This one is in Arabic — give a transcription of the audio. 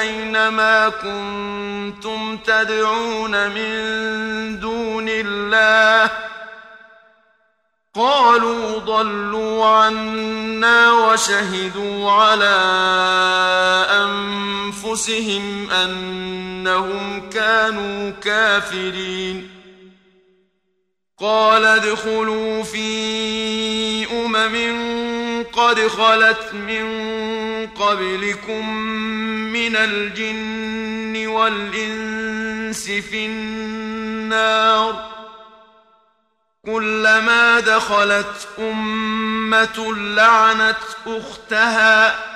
أينما كنتم تدعون من دون الله قالوا ضلوا عنا وشهدوا على أنفسهم أنهم كانوا كافرين قال ادخلوا في أمم قد خلت من قبلكم من الجن والإنس في النار كلما دخلت أمة لعنت أختها